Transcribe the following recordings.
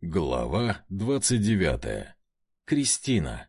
Глава 29. Кристина.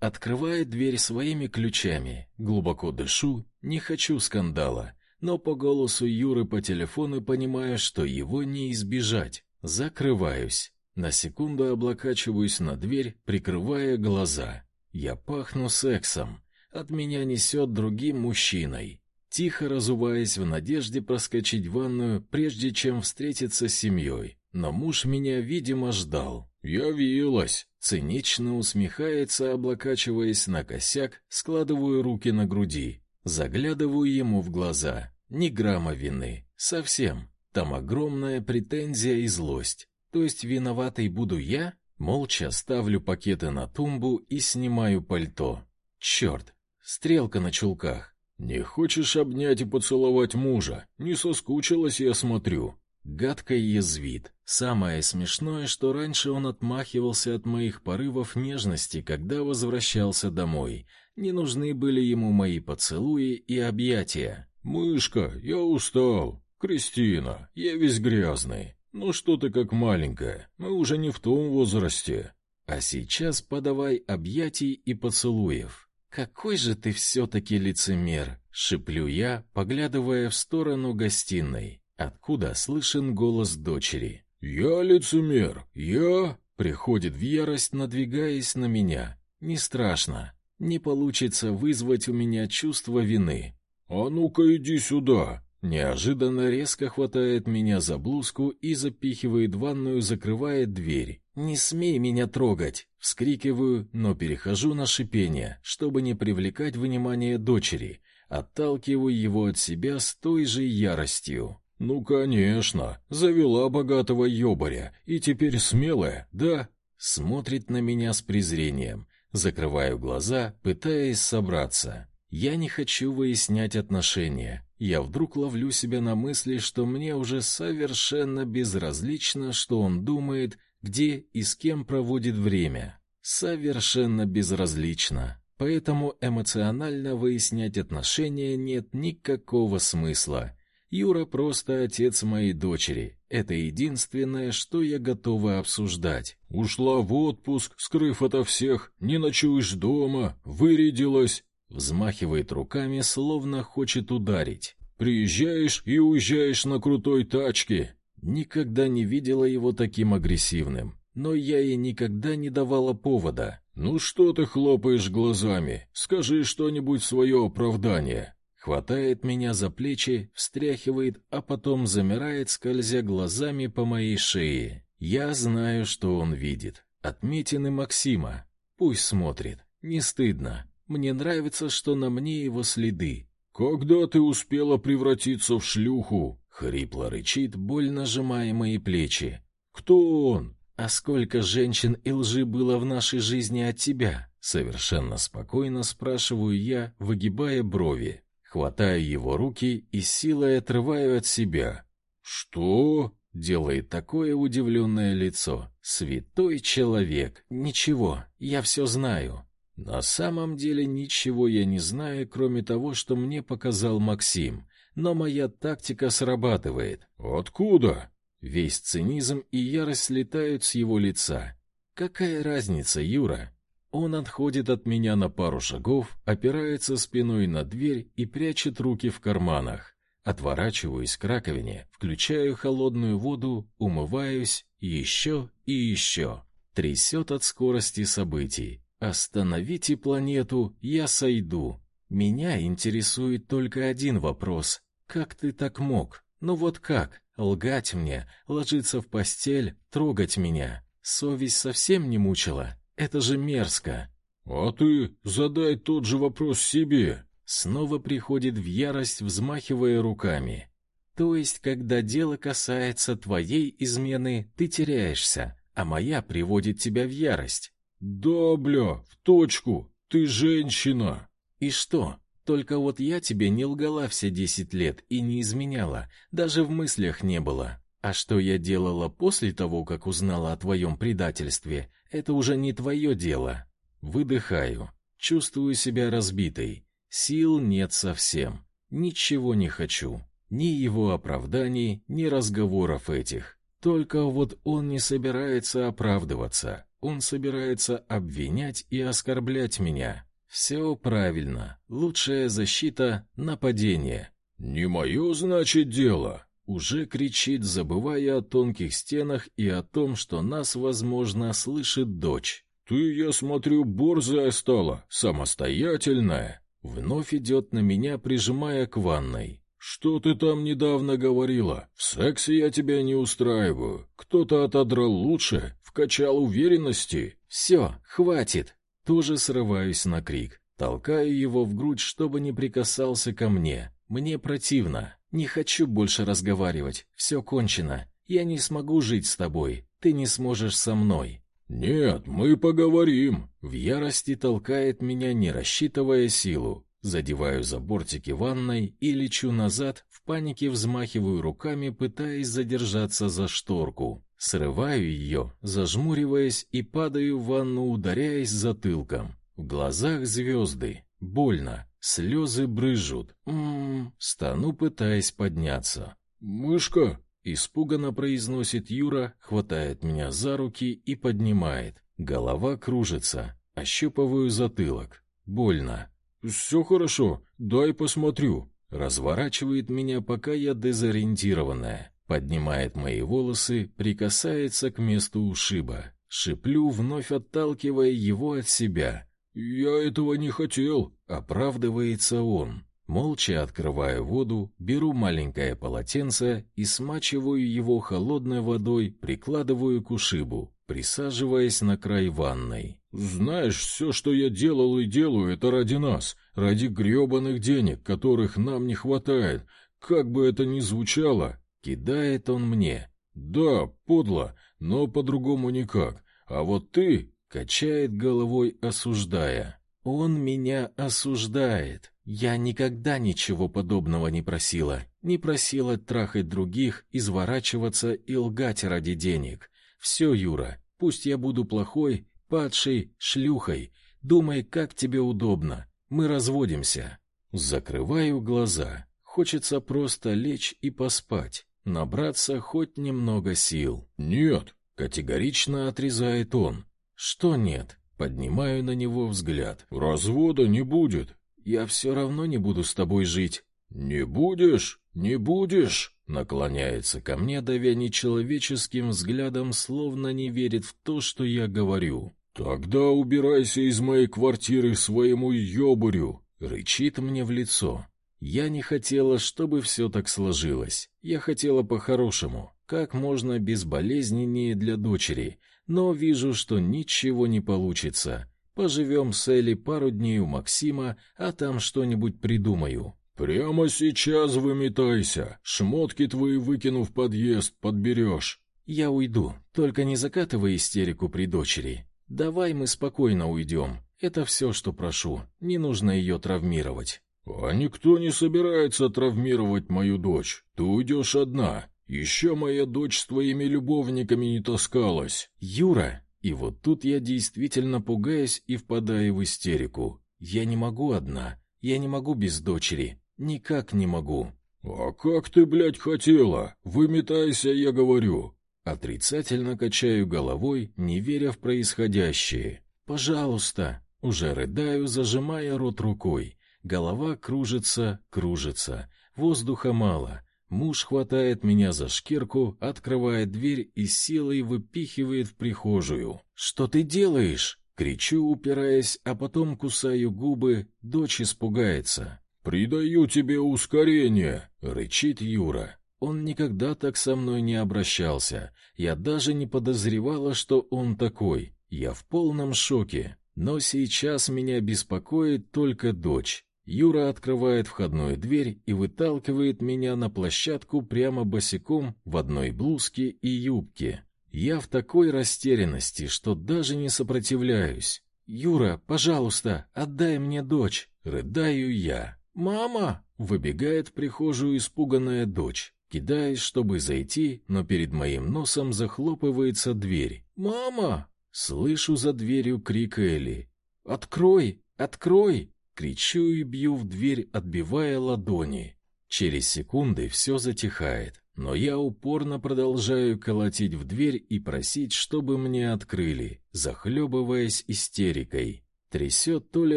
Открывает дверь своими ключами. Глубоко дышу, не хочу скандала, но по голосу Юры по телефону понимаю, что его не избежать. Закрываюсь. На секунду облокачиваюсь на дверь, прикрывая глаза. Я пахну сексом. От меня несет другим мужчиной. Тихо разуваясь в надежде проскочить в ванную, прежде чем встретиться с семьей но муж меня, видимо, ждал. «Явилась!» Цинично усмехается, облокачиваясь на косяк, складываю руки на груди. Заглядываю ему в глаза. Ни грамма вины. Совсем. Там огромная претензия и злость. То есть виноватой буду я? Молча ставлю пакеты на тумбу и снимаю пальто. Черт! Стрелка на чулках. «Не хочешь обнять и поцеловать мужа? Не соскучилась, я смотрю». Гадко язвит. Самое смешное, что раньше он отмахивался от моих порывов нежности, когда возвращался домой. Не нужны были ему мои поцелуи и объятия. «Мышка, я устал. Кристина, я весь грязный. Ну что ты как маленькая, мы уже не в том возрасте. А сейчас подавай объятий и поцелуев». «Какой же ты все-таки лицемер!» — шиплю я, поглядывая в сторону гостиной откуда слышен голос дочери. «Я лицемер! Я...» Приходит в ярость, надвигаясь на меня. «Не страшно. Не получится вызвать у меня чувство вины. А ну-ка иди сюда!» Неожиданно резко хватает меня за блузку и запихивает в ванную, закрывая дверь. «Не смей меня трогать!» Вскрикиваю, но перехожу на шипение, чтобы не привлекать внимание дочери. Отталкиваю его от себя с той же яростью. «Ну, конечно, завела богатого ёбаря, и теперь смелая, да?» Смотрит на меня с презрением. Закрываю глаза, пытаясь собраться. Я не хочу выяснять отношения. Я вдруг ловлю себя на мысли, что мне уже совершенно безразлично, что он думает, где и с кем проводит время. Совершенно безразлично. Поэтому эмоционально выяснять отношения нет никакого смысла. Юра просто отец моей дочери. Это единственное, что я готова обсуждать. Ушла в отпуск, скрыв ото всех, не ночуешь дома, вырядилась, взмахивает руками, словно хочет ударить. Приезжаешь и уезжаешь на крутой тачке. Никогда не видела его таким агрессивным, но я ей никогда не давала повода. Ну что ты хлопаешь глазами? Скажи что-нибудь свое оправдание. Хватает меня за плечи, встряхивает, а потом замирает, скользя глазами по моей шее. Я знаю, что он видит. Отметины Максима. Пусть смотрит. Не стыдно. Мне нравится, что на мне его следы. Когда ты успела превратиться в шлюху? Хрипло рычит, больно сжимая мои плечи. Кто он? А сколько женщин и лжи было в нашей жизни от тебя? Совершенно спокойно спрашиваю я, выгибая брови. Хватаю его руки и силой отрываю от себя. «Что?» — делает такое удивленное лицо. «Святой человек! Ничего, я все знаю». На самом деле ничего я не знаю, кроме того, что мне показал Максим. Но моя тактика срабатывает. «Откуда?» Весь цинизм и ярость слетают с его лица. «Какая разница, Юра? Он отходит от меня на пару шагов, опирается спиной на дверь и прячет руки в карманах. Отворачиваюсь к раковине, включаю холодную воду, умываюсь еще и еще. Трясет от скорости событий. Остановите планету, я сойду. Меня интересует только один вопрос. Как ты так мог? Ну вот как? Лгать мне, ложиться в постель, трогать меня. Совесть совсем не мучила. Это же мерзко. А ты задай тот же вопрос себе. Снова приходит в ярость, взмахивая руками. То есть, когда дело касается твоей измены, ты теряешься, а моя приводит тебя в ярость. Да, бля, в точку. Ты женщина. И что? Только вот я тебе не лгала все десять лет и не изменяла, даже в мыслях не было. А что я делала после того, как узнала о твоем предательстве, это уже не твое дело. Выдыхаю. Чувствую себя разбитой. Сил нет совсем. Ничего не хочу. Ни его оправданий, ни разговоров этих. Только вот он не собирается оправдываться. Он собирается обвинять и оскорблять меня. Все правильно. Лучшая защита — нападение. «Не мое, значит, дело!» Уже кричит, забывая о тонких стенах и о том, что нас, возможно, слышит дочь. «Ты, я смотрю, борзая стала, самостоятельная!» Вновь идет на меня, прижимая к ванной. «Что ты там недавно говорила? В сексе я тебя не устраиваю. Кто-то отодрал лучше, вкачал уверенности». «Все, хватит!» Тоже срываюсь на крик. Толкаю его в грудь, чтобы не прикасался ко мне. Мне противно. Не хочу больше разговаривать. Все кончено. Я не смогу жить с тобой. Ты не сможешь со мной. Нет, мы поговорим. В ярости толкает меня, не рассчитывая силу. Задеваю за бортики ванной и лечу назад, в панике взмахиваю руками, пытаясь задержаться за шторку. Срываю ее, зажмуриваясь и падаю в ванну, ударяясь затылком. В глазах звезды. Больно. Слезы брызжут. М-м, стану, пытаясь подняться. «Мышка!» — испуганно произносит Юра, хватает меня за руки и поднимает. Голова кружится. Ощупываю затылок. Больно. «Все хорошо, дай посмотрю». Разворачивает меня, пока я дезориентированная. Поднимает мои волосы, прикасается к месту ушиба. Шиплю, вновь отталкивая его от себя. «Я этого не хотел», — оправдывается он. Молча открываю воду, беру маленькое полотенце и смачиваю его холодной водой, прикладываю к ушибу, присаживаясь на край ванной. Знаешь, все, что я делал и делаю, это ради нас, ради гребаных денег, которых нам не хватает. Как бы это ни звучало, кидает он мне. Да, подло, но по-другому никак. А вот ты, качает головой, осуждая. Он меня осуждает. Я никогда ничего подобного не просила. Не просила трахать других, изворачиваться и лгать ради денег. Все, Юра, пусть я буду плохой, падшей шлюхой. Думай, как тебе удобно. Мы разводимся. Закрываю глаза. Хочется просто лечь и поспать, набраться хоть немного сил. Нет, категорично отрезает он. Что нет? Поднимаю на него взгляд. Развода не будет. Я все равно не буду с тобой жить. Не будешь? Не будешь? Наклоняется ко мне, давя нечеловеческим взглядом, словно не верит в то, что я говорю. «Тогда убирайся из моей квартиры своему ёбурю!» — рычит мне в лицо. Я не хотела, чтобы все так сложилось. Я хотела по-хорошему, как можно безболезненнее для дочери, но вижу, что ничего не получится. Поживем с Элли пару дней у Максима, а там что-нибудь придумаю. «Прямо сейчас выметайся. Шмотки твои выкину в подъезд, подберешь». «Я уйду, только не закатывай истерику при дочери. Давай мы спокойно уйдем. Это все, что прошу. Не нужно ее травмировать». «А никто не собирается травмировать мою дочь. Ты уйдешь одна. Еще моя дочь с твоими любовниками не таскалась». «Юра!» И вот тут я действительно пугаюсь и впадаю в истерику. «Я не могу одна. Я не могу без дочери. Никак не могу». «А как ты, блядь, хотела? Выметайся, я говорю. Отрицательно качаю головой, не веря в происходящее. «Пожалуйста!» Уже рыдаю, зажимая рот рукой. Голова кружится, кружится. Воздуха мало. Муж хватает меня за шкирку, открывает дверь и силой выпихивает в прихожую. «Что ты делаешь?» Кричу, упираясь, а потом кусаю губы. Дочь испугается. «Придаю тебе ускорение!» — рычит Юра. Он никогда так со мной не обращался. Я даже не подозревала, что он такой. Я в полном шоке. Но сейчас меня беспокоит только дочь. Юра открывает входную дверь и выталкивает меня на площадку прямо босиком в одной блузке и юбке. Я в такой растерянности, что даже не сопротивляюсь. «Юра, пожалуйста, отдай мне дочь!» Рыдаю я. «Мама!» — выбегает в прихожую испуганная дочь. Кидаюсь, чтобы зайти, но перед моим носом захлопывается дверь. «Мама!» Слышу за дверью крик Элли. «Открой! Открой!» Кричу и бью в дверь, отбивая ладони. Через секунды все затихает. но я упорно продолжаю колотить в дверь и просить, чтобы мне открыли, захлебываясь истерикой. Трясет то ли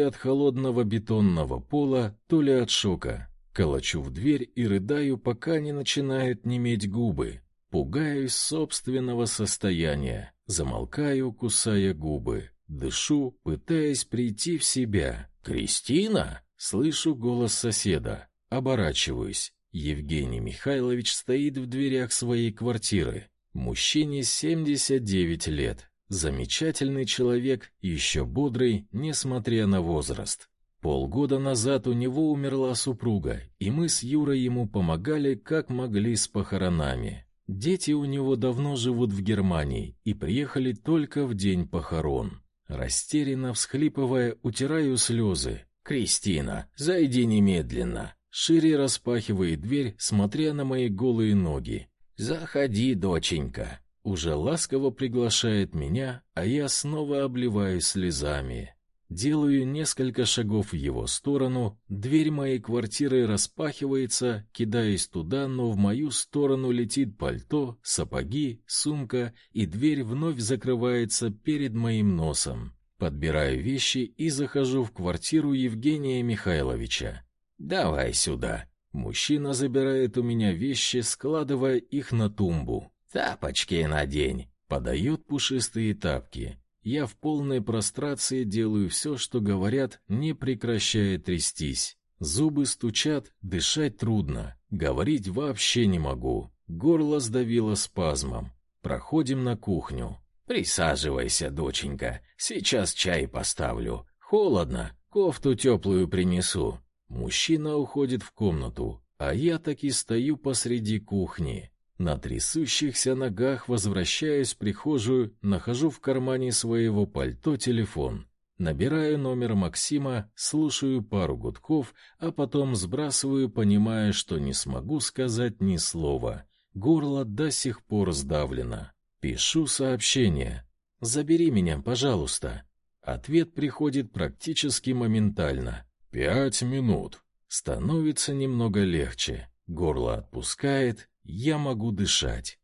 от холодного бетонного пола, то ли от шока. Колочу в дверь и рыдаю, пока не начинают неметь губы. Пугаюсь собственного состояния, замолкаю, кусая губы. Дышу, пытаясь прийти в себя. «Кристина?» — слышу голос соседа. Оборачиваюсь. Евгений Михайлович стоит в дверях своей квартиры. Мужчине 79 лет. Замечательный человек, еще бодрый, несмотря на возраст. Полгода назад у него умерла супруга, и мы с Юрой ему помогали, как могли с похоронами. Дети у него давно живут в Германии и приехали только в день похорон. Растерянно всхлипывая, утираю слезы. «Кристина, зайди немедленно!» Шире распахивает дверь, смотря на мои голые ноги. «Заходи, доченька!» Уже ласково приглашает меня, а я снова обливаюсь слезами. Делаю несколько шагов в его сторону, дверь моей квартиры распахивается, кидаясь туда, но в мою сторону летит пальто, сапоги, сумка, и дверь вновь закрывается перед моим носом. Подбираю вещи и захожу в квартиру Евгения Михайловича. «Давай сюда». Мужчина забирает у меня вещи, складывая их на тумбу. «Тапочки надень». Подает пушистые тапки. Я в полной прострации делаю все, что говорят, не прекращая трястись. Зубы стучат, дышать трудно, говорить вообще не могу. Горло сдавило спазмом. Проходим на кухню. Присаживайся, доченька. Сейчас чай поставлю. Холодно, кофту теплую принесу. Мужчина уходит в комнату, а я таки стою посреди кухни. На трясущихся ногах возвращаюсь в прихожую, нахожу в кармане своего пальто телефон. Набираю номер Максима, слушаю пару гудков, а потом сбрасываю, понимая, что не смогу сказать ни слова. Горло до сих пор сдавлено. Пишу сообщение. «Забери меня, пожалуйста». Ответ приходит практически моментально. Пять минут. Становится немного легче. Горло отпускает, я могу дышать.